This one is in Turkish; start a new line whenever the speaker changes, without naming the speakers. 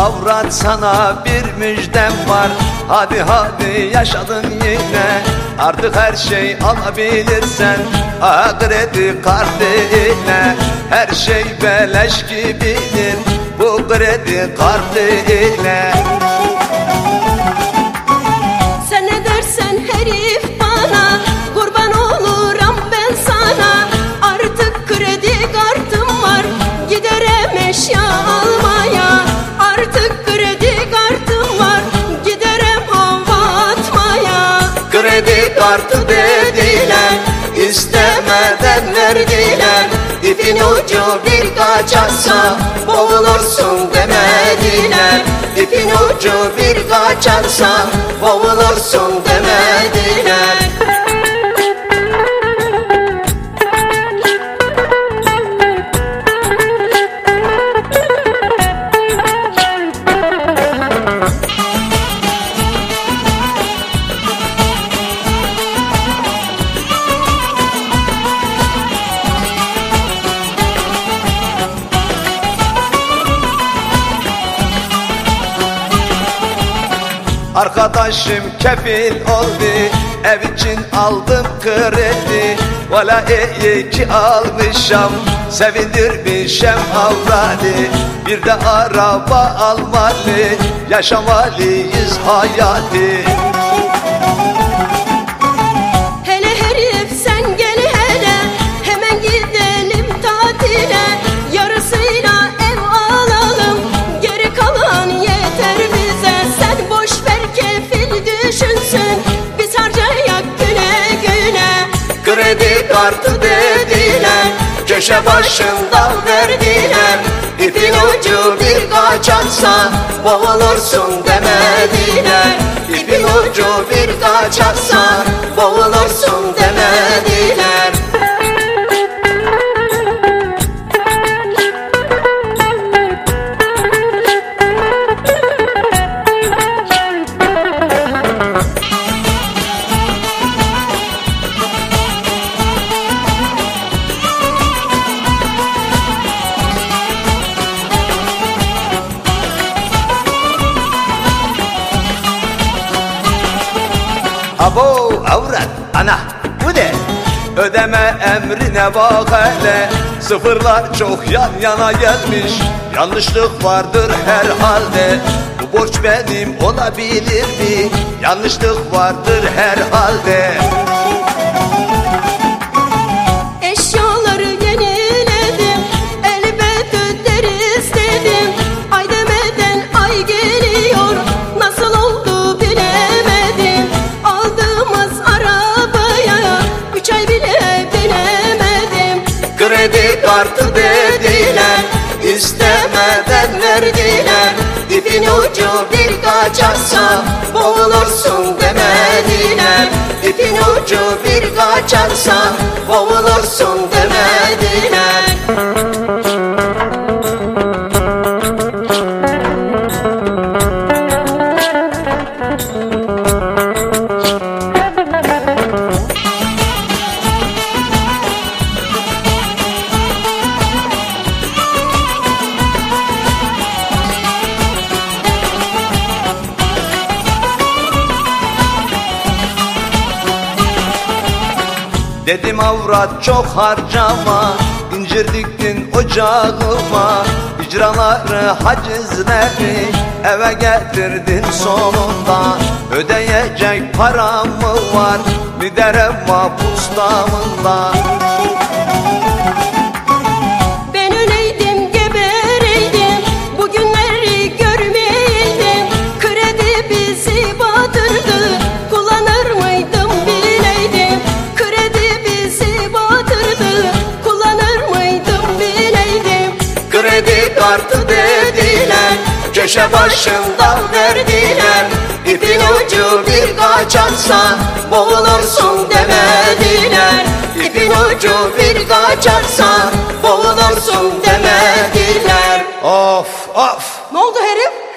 Avrat sana bir müjdem var. Hadi hadi yaşadın yine. Artık her şey alabilirsen Ha kredi kartıyla Her şey beleş gibidir Bu kredi kartıyla
Kredi
kartı dediler. İstemeden verdiler. İpin ucu bir kaçarsa boğulursun demediler. İpin ucu bir kaçarsa boğulursun demediler Arkadaşım kefil oldu Ev için aldım kredi. Valla iyi ki almışam Sevindirmişem avradı Bir de araba almalı Yaşamalıyız hayatı Kredi kartı dediler. Köşe başında verdiler. İpin ucu bir kaçarsa Boğulursun demediler. İpin ucu bir kaçarsa Abo avrat ana bu ne? Ödeme emrine bak hele Sıfırlar çok yan yana gelmiş Yanlışlık vardır herhalde Bu borç benim olabilir mi? Yanlışlık vardır herhalde Kartı dediler. İstemeden verdiler. İpin ucu bir kaçarsa boğulursun demediler. İpin ucu bir kaçarsa boğulursun demediler Dedim avrat çok harcama İncir diktin ocağıma. İcraları hacizleri Eve getirdin sonunda. Ödeyecek param mı var Bir derem Köşe başında verdiler. İpin ucu bir kaçarsa boğulursun demediler. İpin ucu bir kaçarsa boğulursun demediler.
Of of.
Ne oldu herif?